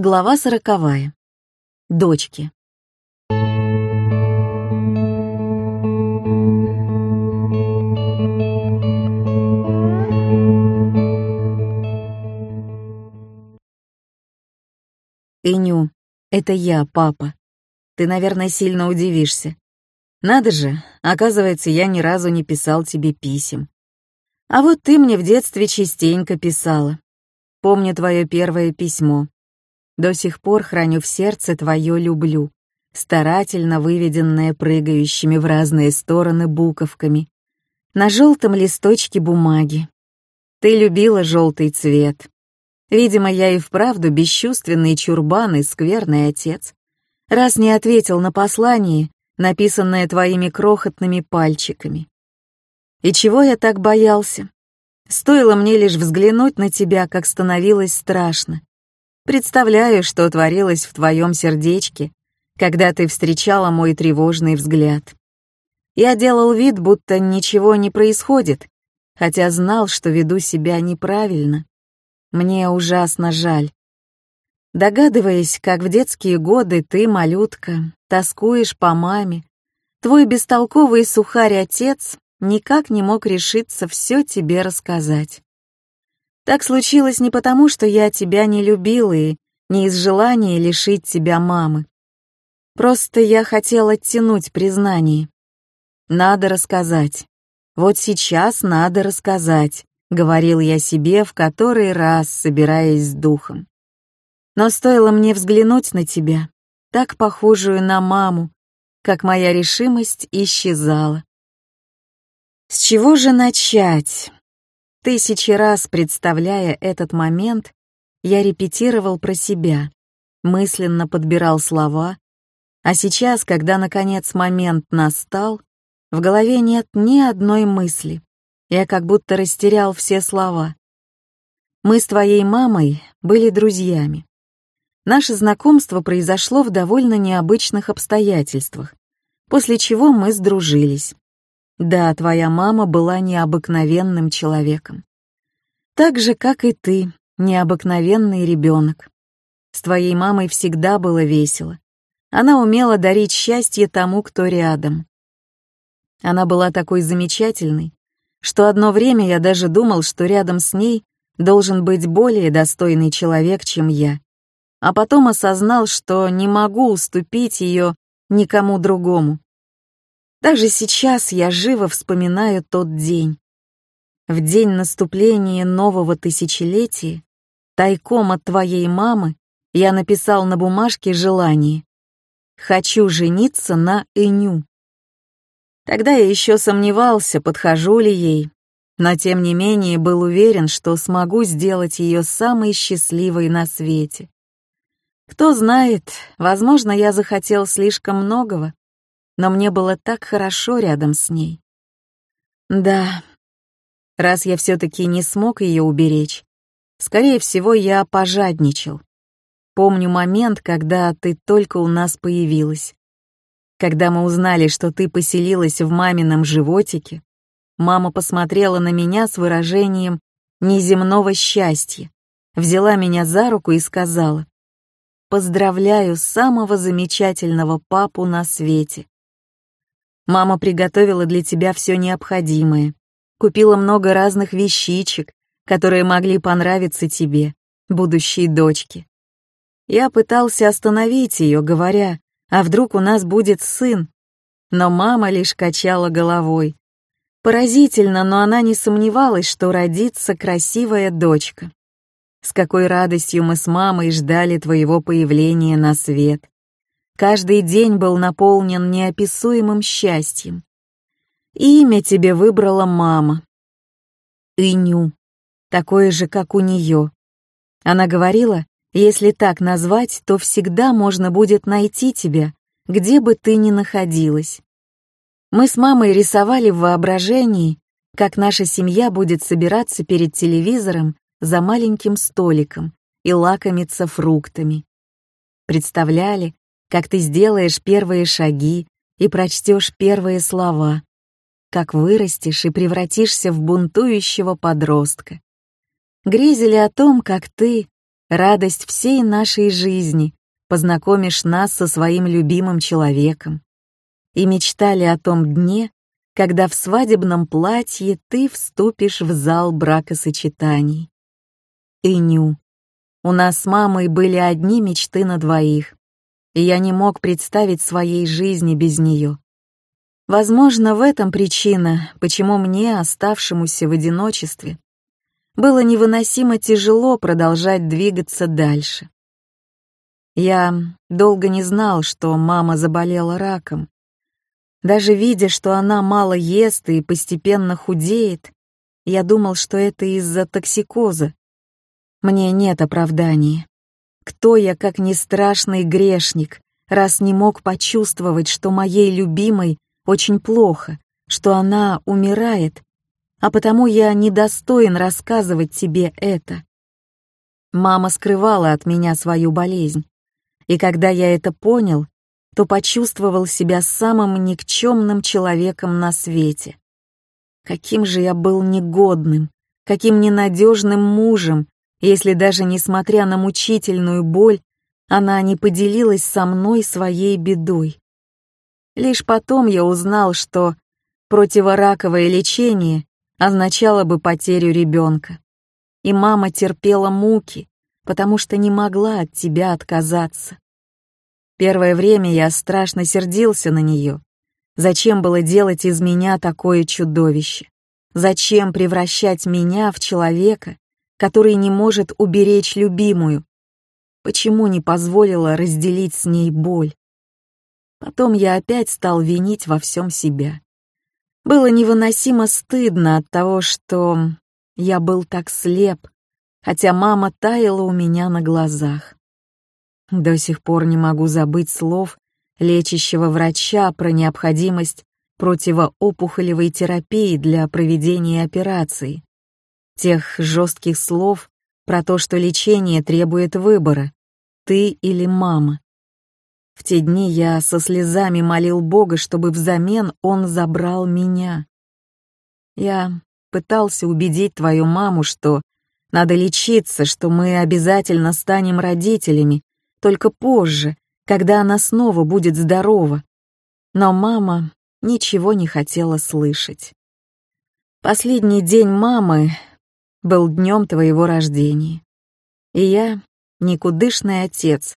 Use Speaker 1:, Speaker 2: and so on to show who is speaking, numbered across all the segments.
Speaker 1: Глава сороковая. Дочки. Иню, это я, папа. Ты, наверное, сильно удивишься. Надо же, оказывается, я ни разу не писал тебе писем. А вот ты мне в детстве частенько писала. Помню твое первое письмо. До сих пор храню в сердце твое «люблю», старательно выведенное прыгающими в разные стороны буковками, на желтом листочке бумаги. Ты любила желтый цвет. Видимо, я и вправду бесчувственный чурбан и скверный отец, раз не ответил на послание, написанное твоими крохотными пальчиками. И чего я так боялся? Стоило мне лишь взглянуть на тебя, как становилось страшно. Представляю, что творилось в твоем сердечке, когда ты встречала мой тревожный взгляд. Я делал вид, будто ничего не происходит, хотя знал, что веду себя неправильно. Мне ужасно жаль. Догадываясь, как в детские годы ты, малютка, тоскуешь по маме, твой бестолковый сухарь-отец никак не мог решиться все тебе рассказать. Так случилось не потому, что я тебя не любила и не из желания лишить тебя мамы. Просто я хотел оттянуть признание. Надо рассказать. Вот сейчас надо рассказать, говорил я себе в который раз, собираясь с духом. Но стоило мне взглянуть на тебя, так похожую на маму, как моя решимость исчезала. С чего же начать? Тысячи раз представляя этот момент, я репетировал про себя, мысленно подбирал слова, а сейчас, когда наконец момент настал, в голове нет ни одной мысли. Я как будто растерял все слова. Мы с твоей мамой были друзьями. Наше знакомство произошло в довольно необычных обстоятельствах, после чего мы сдружились. Да, твоя мама была необыкновенным человеком. Так же, как и ты, необыкновенный ребенок. С твоей мамой всегда было весело. Она умела дарить счастье тому, кто рядом. Она была такой замечательной, что одно время я даже думал, что рядом с ней должен быть более достойный человек, чем я. А потом осознал, что не могу уступить ее никому другому. Даже сейчас я живо вспоминаю тот день. В день наступления нового тысячелетия, тайком от твоей мамы, я написал на бумажке желание. «Хочу жениться на Эню». Тогда я еще сомневался, подхожу ли ей, но тем не менее был уверен, что смогу сделать ее самой счастливой на свете. Кто знает, возможно, я захотел слишком многого, но мне было так хорошо рядом с ней. Да, раз я все-таки не смог ее уберечь, скорее всего, я пожадничал. Помню момент, когда ты только у нас появилась. Когда мы узнали, что ты поселилась в мамином животике, мама посмотрела на меня с выражением неземного счастья, взяла меня за руку и сказала, «Поздравляю самого замечательного папу на свете. Мама приготовила для тебя все необходимое, купила много разных вещичек, которые могли понравиться тебе, будущей дочке. Я пытался остановить ее, говоря, а вдруг у нас будет сын? Но мама лишь качала головой. Поразительно, но она не сомневалась, что родится красивая дочка. С какой радостью мы с мамой ждали твоего появления на свет. Каждый день был наполнен неописуемым счастьем. Имя тебе выбрала мама. Иню. Такое же, как у нее. Она говорила, если так назвать, то всегда можно будет найти тебя, где бы ты ни находилась. Мы с мамой рисовали в воображении, как наша семья будет собираться перед телевизором за маленьким столиком и лакомиться фруктами. Представляли, как ты сделаешь первые шаги и прочтешь первые слова, как вырастешь и превратишься в бунтующего подростка. Грезили о том, как ты, радость всей нашей жизни, познакомишь нас со своим любимым человеком. И мечтали о том дне, когда в свадебном платье ты вступишь в зал бракосочетаний. Иню. У нас с мамой были одни мечты на двоих, и я не мог представить своей жизни без нее. Возможно, в этом причина, почему мне, оставшемуся в одиночестве, было невыносимо тяжело продолжать двигаться дальше. Я долго не знал, что мама заболела раком. Даже видя, что она мало ест и постепенно худеет, я думал, что это из-за токсикоза. Мне нет оправдания. Кто я, как не страшный грешник, раз не мог почувствовать, что моей любимой очень плохо, что она умирает, а потому я недостоин рассказывать тебе это. Мама скрывала от меня свою болезнь, и когда я это понял, то почувствовал себя самым никчемным человеком на свете. Каким же я был негодным, каким ненадежным мужем, если даже несмотря на мучительную боль, она не поделилась со мной своей бедой. Лишь потом я узнал, что противораковое лечение означало бы потерю ребенка. И мама терпела муки, потому что не могла от тебя отказаться. Первое время я страшно сердился на нее. Зачем было делать из меня такое чудовище? Зачем превращать меня в человека, который не может уберечь любимую? Почему не позволила разделить с ней боль? Потом я опять стал винить во всем себя. Было невыносимо стыдно от того, что я был так слеп, хотя мама таяла у меня на глазах. До сих пор не могу забыть слов лечащего врача про необходимость противоопухолевой терапии для проведения операции. Тех жестких слов про то, что лечение требует выбора, ты или мама. В те дни я со слезами молил Бога, чтобы взамен Он забрал меня. Я пытался убедить твою маму, что надо лечиться, что мы обязательно станем родителями, только позже, когда она снова будет здорова. Но мама ничего не хотела слышать. Последний день мамы был днем твоего рождения. И я, никудышный отец,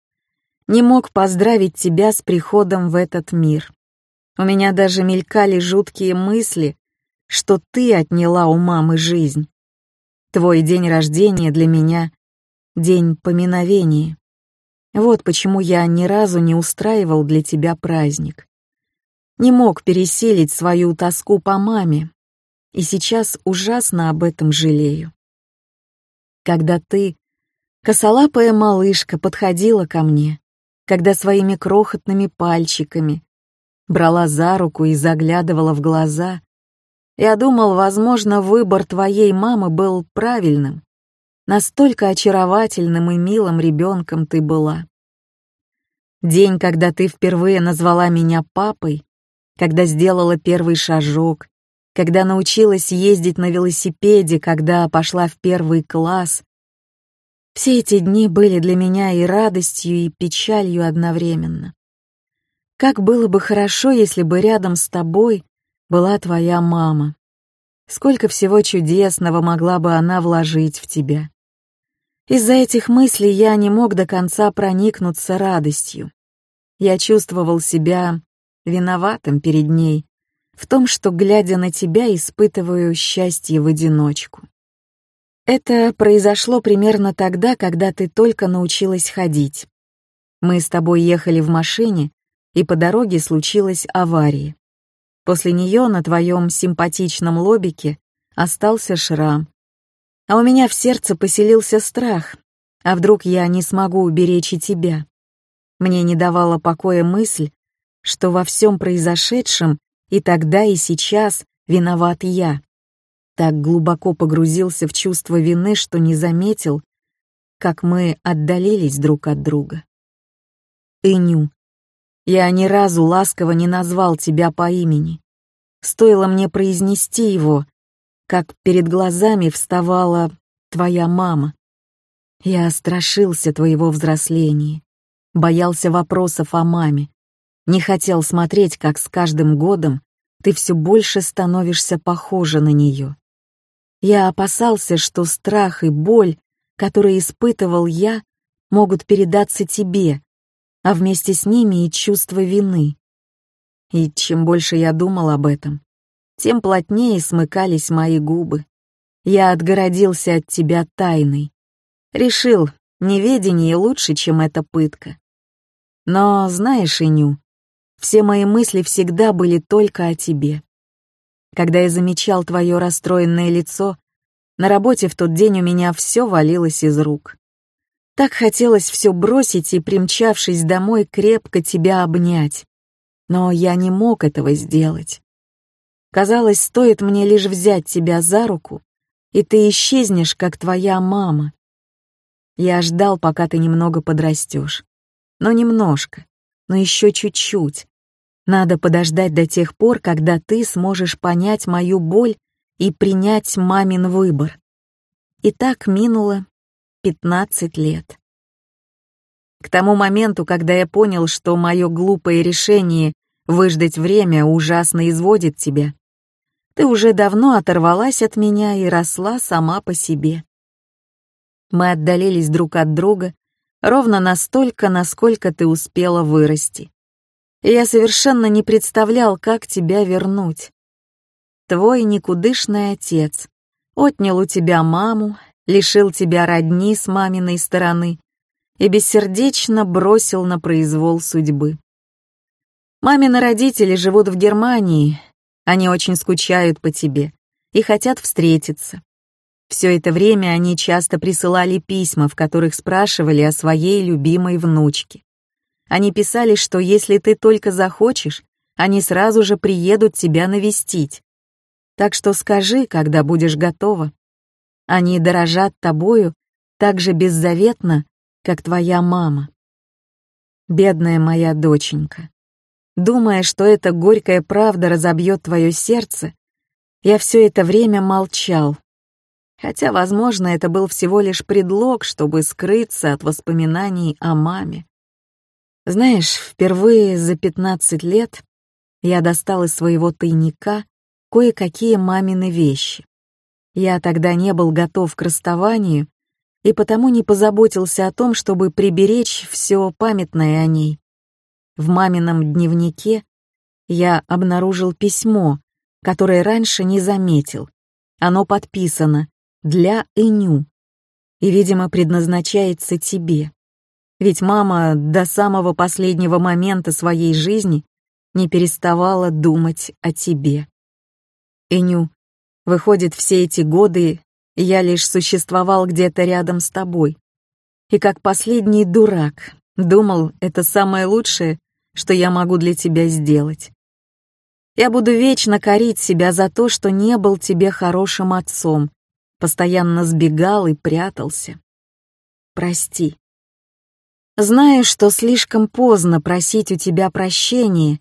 Speaker 1: не мог поздравить тебя с приходом в этот мир. У меня даже мелькали жуткие мысли, что ты отняла у мамы жизнь. Твой день рождения для меня — день поминовения. Вот почему я ни разу не устраивал для тебя праздник. Не мог переселить свою тоску по маме, и сейчас ужасно об этом жалею. Когда ты, косолапая малышка, подходила ко мне, когда своими крохотными пальчиками брала за руку и заглядывала в глаза. Я думал, возможно, выбор твоей мамы был правильным. Настолько очаровательным и милым ребенком ты была. День, когда ты впервые назвала меня папой, когда сделала первый шажок, когда научилась ездить на велосипеде, когда пошла в первый класс, все эти дни были для меня и радостью, и печалью одновременно. Как было бы хорошо, если бы рядом с тобой была твоя мама. Сколько всего чудесного могла бы она вложить в тебя. Из-за этих мыслей я не мог до конца проникнуться радостью. Я чувствовал себя виноватым перед ней в том, что, глядя на тебя, испытываю счастье в одиночку. Это произошло примерно тогда, когда ты только научилась ходить. Мы с тобой ехали в машине, и по дороге случилась авария. После нее на твоем симпатичном лобике остался шрам. А у меня в сердце поселился страх. А вдруг я не смогу уберечь и тебя? Мне не давала покоя мысль, что во всем произошедшем и тогда, и сейчас виноват я так глубоко погрузился в чувство вины, что не заметил, как мы отдалились друг от друга. Иню, я ни разу ласково не назвал тебя по имени. Стоило мне произнести его, как перед глазами вставала твоя мама. Я страшился твоего взросления, боялся вопросов о маме, не хотел смотреть, как с каждым годом ты все больше становишься похожа на нее. Я опасался, что страх и боль, которые испытывал я, могут передаться тебе, а вместе с ними и чувство вины. И чем больше я думал об этом, тем плотнее смыкались мои губы. Я отгородился от тебя тайной. Решил, неведение лучше, чем эта пытка. Но, знаешь, Иню, все мои мысли всегда были только о тебе. Когда я замечал твое расстроенное лицо, на работе в тот день у меня все валилось из рук. Так хотелось все бросить и, примчавшись домой, крепко тебя обнять. Но я не мог этого сделать. Казалось, стоит мне лишь взять тебя за руку, и ты исчезнешь, как твоя мама. Я ждал, пока ты немного подрастешь. Но немножко, но еще чуть-чуть. Надо подождать до тех пор, когда ты сможешь понять мою боль и принять мамин выбор. И так минуло 15 лет. К тому моменту, когда я понял, что мое глупое решение выждать время ужасно изводит тебя, ты уже давно оторвалась от меня и росла сама по себе. Мы отдалились друг от друга ровно настолько, насколько ты успела вырасти. И я совершенно не представлял, как тебя вернуть. Твой никудышный отец отнял у тебя маму, лишил тебя родни с маминой стороны и бессердечно бросил на произвол судьбы. Мамины родители живут в Германии, они очень скучают по тебе и хотят встретиться. Все это время они часто присылали письма, в которых спрашивали о своей любимой внучке. Они писали, что если ты только захочешь, они сразу же приедут тебя навестить. Так что скажи, когда будешь готова. Они дорожат тобою так же беззаветно, как твоя мама. Бедная моя доченька. Думая, что эта горькая правда разобьет твое сердце, я все это время молчал. Хотя, возможно, это был всего лишь предлог, чтобы скрыться от воспоминаний о маме. Знаешь, впервые за 15 лет я достал из своего тайника кое-какие мамины вещи. Я тогда не был готов к расставанию и потому не позаботился о том, чтобы приберечь все памятное о ней. В мамином дневнике я обнаружил письмо, которое раньше не заметил. Оно подписано «Для Эню» и, видимо, предназначается тебе. Ведь мама до самого последнего момента своей жизни не переставала думать о тебе. Эню, выходит, все эти годы я лишь существовал где-то рядом с тобой. И как последний дурак думал, это самое лучшее, что я могу для тебя сделать. Я буду вечно корить себя за то, что не был тебе хорошим отцом, постоянно сбегал и прятался. Прости. Знаю, что слишком поздно просить у тебя прощения,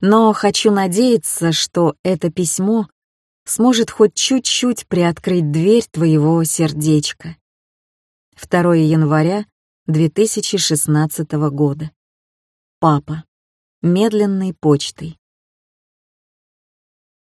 Speaker 1: но хочу надеяться, что это письмо сможет хоть чуть-чуть приоткрыть дверь твоего сердечка. 2 января 2016 года. Папа. Медленной почтой.